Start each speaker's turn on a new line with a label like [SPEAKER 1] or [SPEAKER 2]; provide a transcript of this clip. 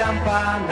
[SPEAKER 1] campana.